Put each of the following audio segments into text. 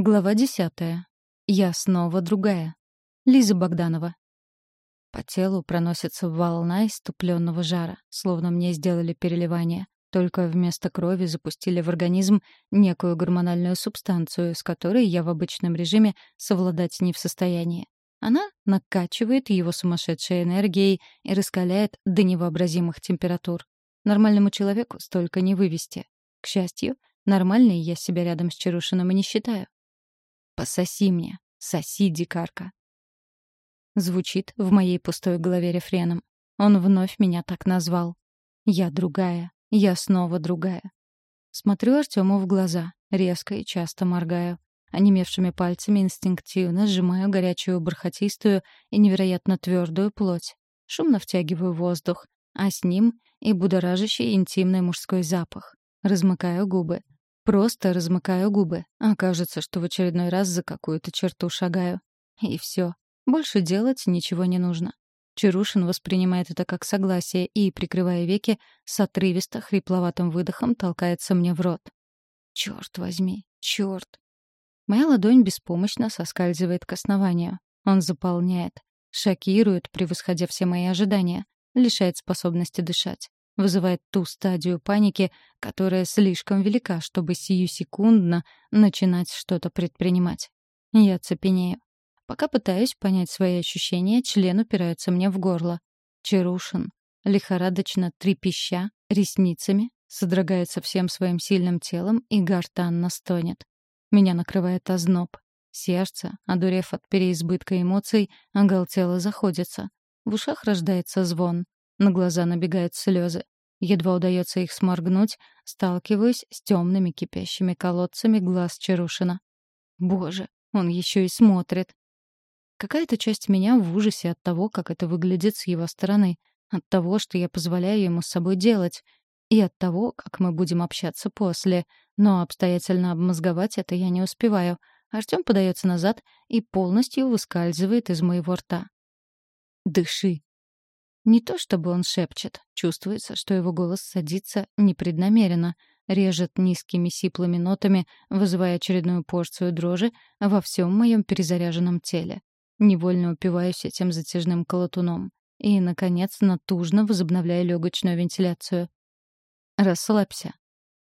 Глава десятая. Я снова другая. Лиза Богданова. По телу проносится волна иступленного жара, словно мне сделали переливание. Только вместо крови запустили в организм некую гормональную субстанцию, с которой я в обычном режиме совладать не в состоянии. Она накачивает его сумасшедшей энергией и раскаляет до невообразимых температур. Нормальному человеку столько не вывести. К счастью, нормальной я себя рядом с Чарушиным и не считаю. «Пососи мне, соси, дикарка». Звучит в моей пустой голове рефреном. Он вновь меня так назвал. Я другая, я снова другая. Смотрю Артему в глаза, резко и часто моргаю. Онемевшими пальцами инстинктивно сжимаю горячую бархатистую и невероятно твердую плоть. Шумно втягиваю воздух, а с ним и будоражащий интимный мужской запах. Размыкаю губы. Просто размыкаю губы, а кажется, что в очередной раз за какую-то черту шагаю. И все. Больше делать ничего не нужно. Чарушин воспринимает это как согласие и, прикрывая веки, с отрывисто хрипловатым выдохом толкается мне в рот. Черт возьми, черт. Моя ладонь беспомощно соскальзывает к основанию. Он заполняет, шокирует, превосходя все мои ожидания, лишает способности дышать вызывает ту стадию паники, которая слишком велика, чтобы сиюсекундно начинать что-то предпринимать. Я цепенею. Пока пытаюсь понять свои ощущения, член упирается мне в горло. Чарушин, лихорадочно трепеща, ресницами, содрогается всем своим сильным телом и гортанно стонет. Меня накрывает озноб. Сердце, одурев от переизбытка эмоций, оголтело заходится. В ушах рождается звон. На глаза набегают слезы. Едва удается их сморгнуть, сталкиваюсь с темными кипящими колодцами глаз Чарушина. Боже, он еще и смотрит. Какая-то часть меня в ужасе от того, как это выглядит с его стороны, от того, что я позволяю ему с собой делать, и от того, как мы будем общаться после. Но обстоятельно обмозговать это я не успеваю. Артем подается назад и полностью выскальзывает из моего рта. «Дыши», не то чтобы он шепчет, чувствуется, что его голос садится непреднамеренно, режет низкими сиплыми нотами, вызывая очередную порцию дрожи во всем моем перезаряженном теле. Невольно упиваюсь этим затяжным колотуном. И, наконец, натужно возобновляю легочную вентиляцию. «Расслабься».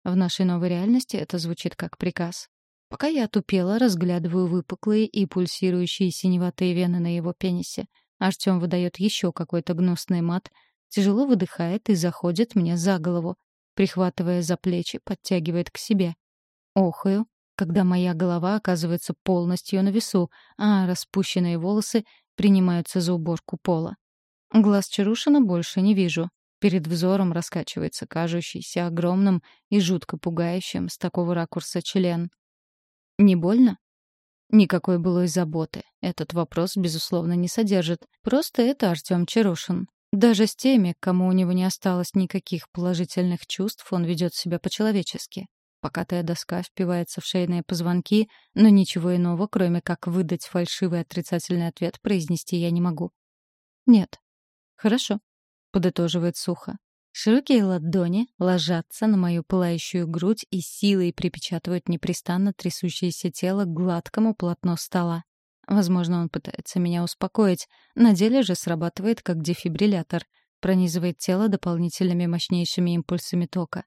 В нашей новой реальности это звучит как приказ. Пока я отупела, разглядываю выпуклые и пульсирующие синеватые вены на его пенисе — Артём выдает еще какой-то гнусный мат, тяжело выдыхает и заходит мне за голову, прихватывая за плечи, подтягивает к себе. Охаю, когда моя голова оказывается полностью на весу, а распущенные волосы принимаются за уборку пола. Глаз Чарушина больше не вижу. Перед взором раскачивается кажущийся огромным и жутко пугающим с такого ракурса член. «Не больно?» Никакой былой заботы. Этот вопрос, безусловно, не содержит. Просто это Артём Чарушин. Даже с теми, кому у него не осталось никаких положительных чувств, он ведет себя по-человечески. Покатая доска впивается в шейные позвонки, но ничего иного, кроме как выдать фальшивый отрицательный ответ, произнести я не могу. «Нет». «Хорошо», — подытоживает сухо. Широкие ладони ложатся на мою пылающую грудь и силой припечатывают непрестанно трясущееся тело к гладкому полотну стола. Возможно, он пытается меня успокоить, на деле же срабатывает как дефибриллятор, пронизывает тело дополнительными мощнейшими импульсами тока.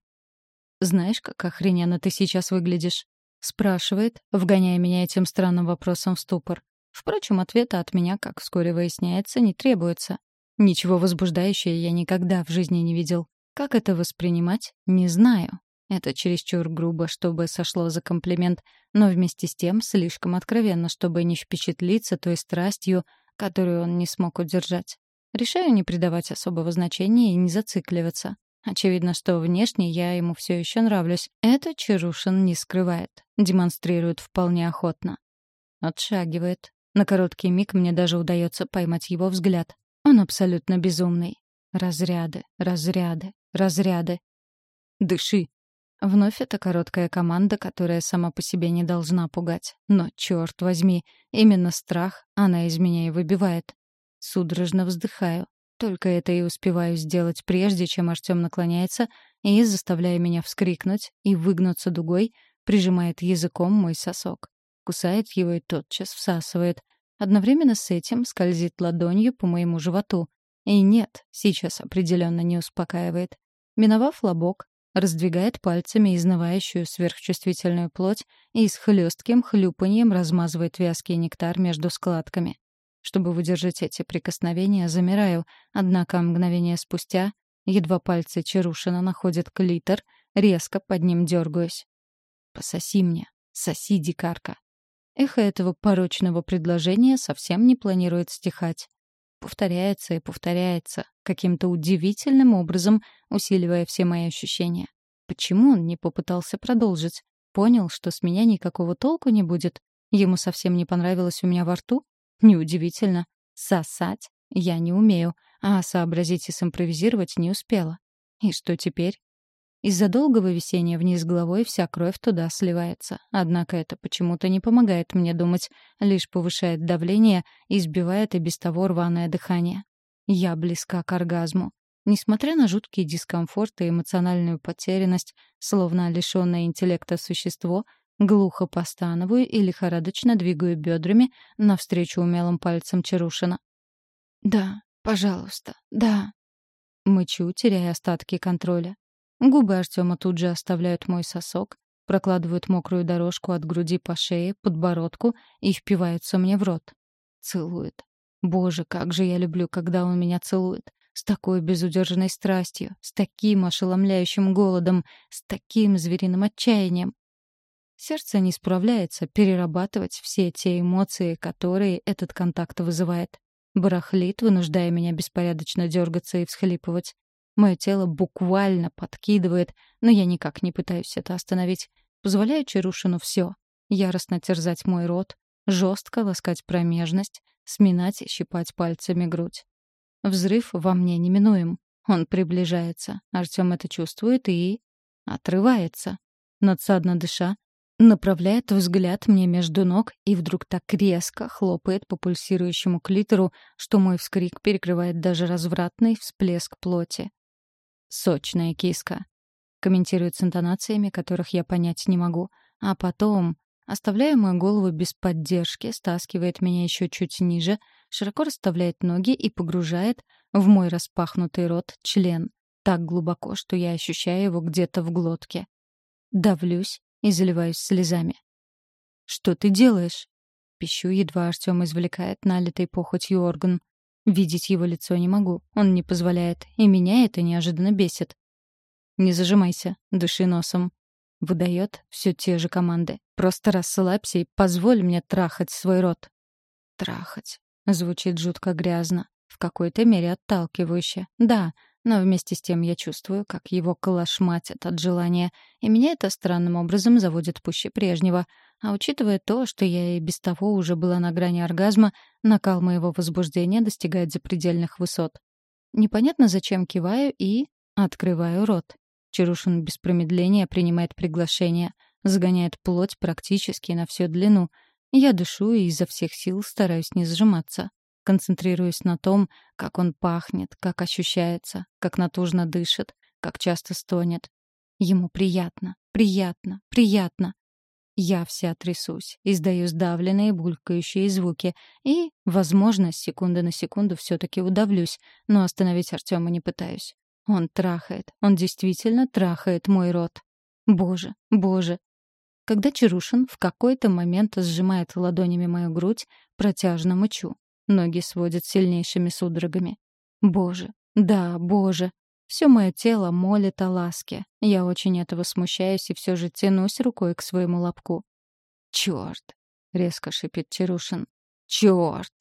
«Знаешь, как охрененно ты сейчас выглядишь?» — спрашивает, вгоняя меня этим странным вопросом в ступор. Впрочем, ответа от меня, как вскоре выясняется, не требуется. Ничего возбуждающего я никогда в жизни не видел. Как это воспринимать, не знаю. Это чересчур грубо, чтобы сошло за комплимент, но вместе с тем слишком откровенно, чтобы не впечатлиться той страстью, которую он не смог удержать. Решаю не придавать особого значения и не зацикливаться. Очевидно, что внешне я ему все еще нравлюсь. Это Чарушин не скрывает, демонстрирует вполне охотно. Отшагивает. На короткий миг мне даже удается поймать его взгляд. Он абсолютно безумный. Разряды, разряды, разряды. Дыши. Вновь эта короткая команда, которая сама по себе не должна пугать. Но, черт возьми, именно страх она из меня и выбивает. Судорожно вздыхаю. Только это и успеваю сделать, прежде чем Артем наклоняется и, заставляя меня вскрикнуть и выгнуться дугой, прижимает языком мой сосок. кусает его и тотчас всасывает. Одновременно с этим скользит ладонью по моему животу. И нет, сейчас определенно не успокаивает. Миновав лобок, раздвигает пальцами изнывающую сверхчувствительную плоть и с хлестким хлюпаньем размазывает вязкий нектар между складками. Чтобы выдержать эти прикосновения, замираю, однако мгновение спустя, едва пальцы Чарушина находят клитор, резко под ним дергаюсь. «Пососи мне, соси, дикарка». Эхо этого порочного предложения совсем не планирует стихать. Повторяется и повторяется, каким-то удивительным образом усиливая все мои ощущения. Почему он не попытался продолжить? Понял, что с меня никакого толку не будет? Ему совсем не понравилось у меня во рту? Неудивительно. Сосать я не умею, а сообразить и симпровизировать не успела. И что теперь? Из-за долгого висения вниз головой вся кровь туда сливается. Однако это почему-то не помогает мне думать, лишь повышает давление и сбивает и без того рваное дыхание. Я близка к оргазму. Несмотря на жуткий дискомфорт и эмоциональную потерянность, словно лишённое интеллекта существо, глухо постановую и лихорадочно двигаю бедрами навстречу умелым пальцам Чарушина. «Да, пожалуйста, да». Мычу, теряя остатки контроля. Губы Артема тут же оставляют мой сосок, прокладывают мокрую дорожку от груди по шее, подбородку и впиваются мне в рот. Целует. Боже, как же я люблю, когда он меня целует. С такой безудержной страстью, с таким ошеломляющим голодом, с таким звериным отчаянием. Сердце не справляется перерабатывать все те эмоции, которые этот контакт вызывает. Барахлит, вынуждая меня беспорядочно дергаться и всхлипывать. Мое тело буквально подкидывает, но я никак не пытаюсь это остановить. Позволяю Чарушину все. Яростно терзать мой рот, жестко ласкать промежность, сминать и щипать пальцами грудь. Взрыв во мне неминуем. Он приближается. Артем это чувствует и... отрывается. Надсадно дыша, направляет взгляд мне между ног и вдруг так резко хлопает по пульсирующему клитору, что мой вскрик перекрывает даже развратный всплеск плоти. «Сочная киска», — комментирует с интонациями, которых я понять не могу. А потом, оставляя мою голову без поддержки, стаскивает меня еще чуть ниже, широко расставляет ноги и погружает в мой распахнутый рот член, так глубоко, что я ощущаю его где-то в глотке. Давлюсь и заливаюсь слезами. «Что ты делаешь?» Пищу, едва Артем извлекает налитый похотью орган. Видеть его лицо не могу, он не позволяет, и меня это неожиданно бесит. «Не зажимайся, дыши носом». Выдает все те же команды. «Просто расслабься и позволь мне трахать свой рот». «Трахать». Звучит жутко грязно, в какой-то мере отталкивающе. Да, но вместе с тем я чувствую, как его колошматит от желания, и меня это странным образом заводит пуще прежнего. А учитывая то, что я и без того уже была на грани оргазма, накал моего возбуждения достигает запредельных высот. Непонятно зачем киваю и... открываю рот. Чарушин без промедления принимает приглашение, загоняет плоть практически на всю длину. Я дышу и изо всех сил стараюсь не сжиматься. Концентрируюсь на том, как он пахнет, как ощущается, как натужно дышит, как часто стонет. Ему приятно, приятно, приятно. Я вся трясусь, издаю сдавленные булькающие звуки и, возможно, с секунды на секунду все-таки удавлюсь, но остановить Артема не пытаюсь. Он трахает, он действительно трахает мой рот. Боже, боже. Когда Чарушин в какой-то момент сжимает ладонями мою грудь, протяжно мычу. Ноги сводят сильнейшими судорогами. Боже, да, боже. Все мое тело молит о ласке. Я очень этого смущаюсь и все же тянусь рукой к своему лобку. «Черт!» — резко шипит Чарушин. «Черт!»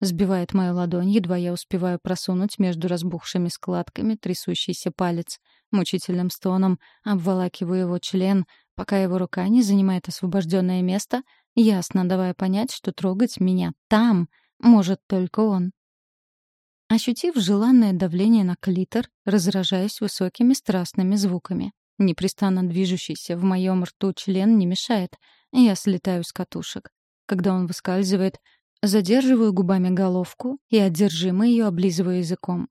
Сбивает мою ладонь, едва я успеваю просунуть между разбухшими складками трясущийся палец. Мучительным стоном обволакиваю его член, пока его рука не занимает освобожденное место, ясно давая понять, что трогать меня там — может только он. Ощутив желанное давление на клитор, разражаюсь высокими страстными звуками. Непрестанно движущийся в моем рту член не мешает, я слетаю с катушек. Когда он выскальзывает, задерживаю губами головку и одержимо ее облизываю языком.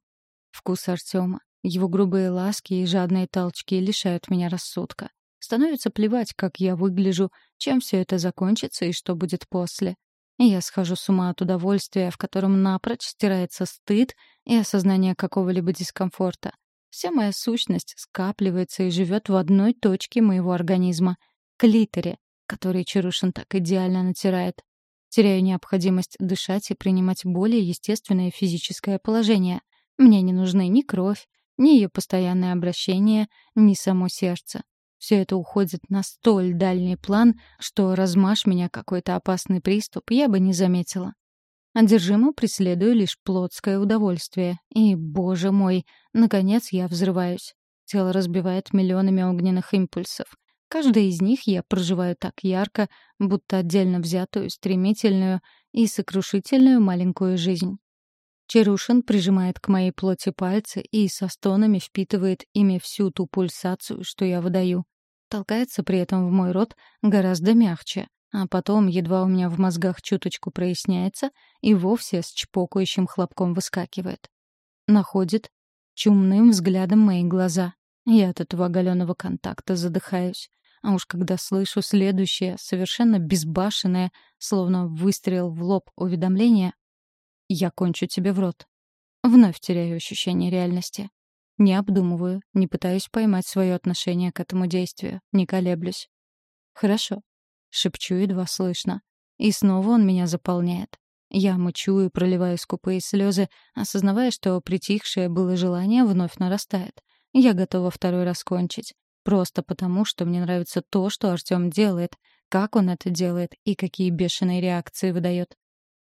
Вкус Артема, его грубые ласки и жадные толчки лишают меня рассудка. Становится плевать, как я выгляжу, чем все это закончится и что будет после. Я схожу с ума от удовольствия, в котором напрочь стирается стыд и осознание какого-либо дискомфорта. Вся моя сущность скапливается и живет в одной точке моего организма — клиторе, который Чарушин так идеально натирает. Теряю необходимость дышать и принимать более естественное физическое положение. Мне не нужны ни кровь, ни ее постоянное обращение, ни само сердце. Все это уходит на столь дальний план, что размашь меня какой-то опасный приступ, я бы не заметила. Одержимо преследую лишь плотское удовольствие. И, боже мой, наконец я взрываюсь. Тело разбивает миллионами огненных импульсов. Каждый из них я проживаю так ярко, будто отдельно взятую, стремительную и сокрушительную маленькую жизнь. Чарушин прижимает к моей плоти пальцы и со стонами впитывает ими всю ту пульсацию, что я выдаю. Толкается при этом в мой рот гораздо мягче, а потом, едва у меня в мозгах чуточку проясняется, и вовсе с чпокающим хлопком выскакивает. Находит чумным взглядом мои глаза. Я от этого оголенного контакта задыхаюсь. А уж когда слышу следующее, совершенно безбашенное, словно выстрел в лоб уведомление, «Я кончу тебе в рот». Вновь теряю ощущение реальности. Не обдумываю, не пытаюсь поймать свое отношение к этому действию, не колеблюсь. «Хорошо», — шепчу едва слышно. И снова он меня заполняет. Я мычу и проливаю скупые слезы, осознавая, что притихшее было желание вновь нарастает. Я готова второй раз кончить. Просто потому, что мне нравится то, что Артём делает, как он это делает и какие бешеные реакции выдает.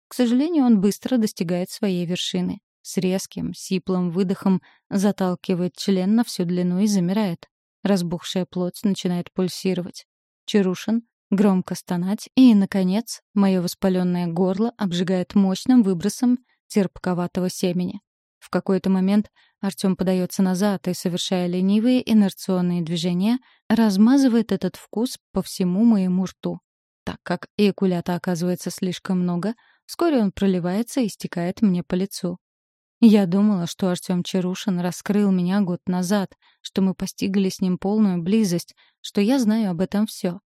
К сожалению, он быстро достигает своей вершины. С резким, сиплым выдохом заталкивает член на всю длину и замирает. Разбухшая плоть начинает пульсировать. Чарушин громко стонать, и, наконец, мое воспаленное горло обжигает мощным выбросом терпковатого семени. В какой-то момент Артем подается назад и, совершая ленивые инерционные движения, размазывает этот вкус по всему моему рту. Так как эякулята оказывается слишком много, Вскоре он проливается и стекает мне по лицу. Я думала, что Артём Чарушин раскрыл меня год назад, что мы постигли с ним полную близость, что я знаю об этом всё.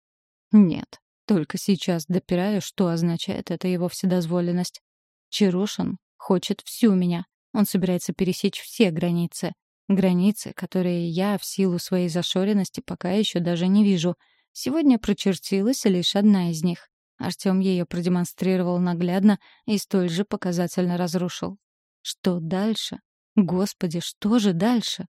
Нет, только сейчас допираю, что означает эта его вседозволенность. Чарушин хочет всю меня. Он собирается пересечь все границы. Границы, которые я в силу своей зашоренности пока ещё даже не вижу. Сегодня прочертилась лишь одна из них. Артём её продемонстрировал наглядно и столь же показательно разрушил. Что дальше? Господи, что же дальше?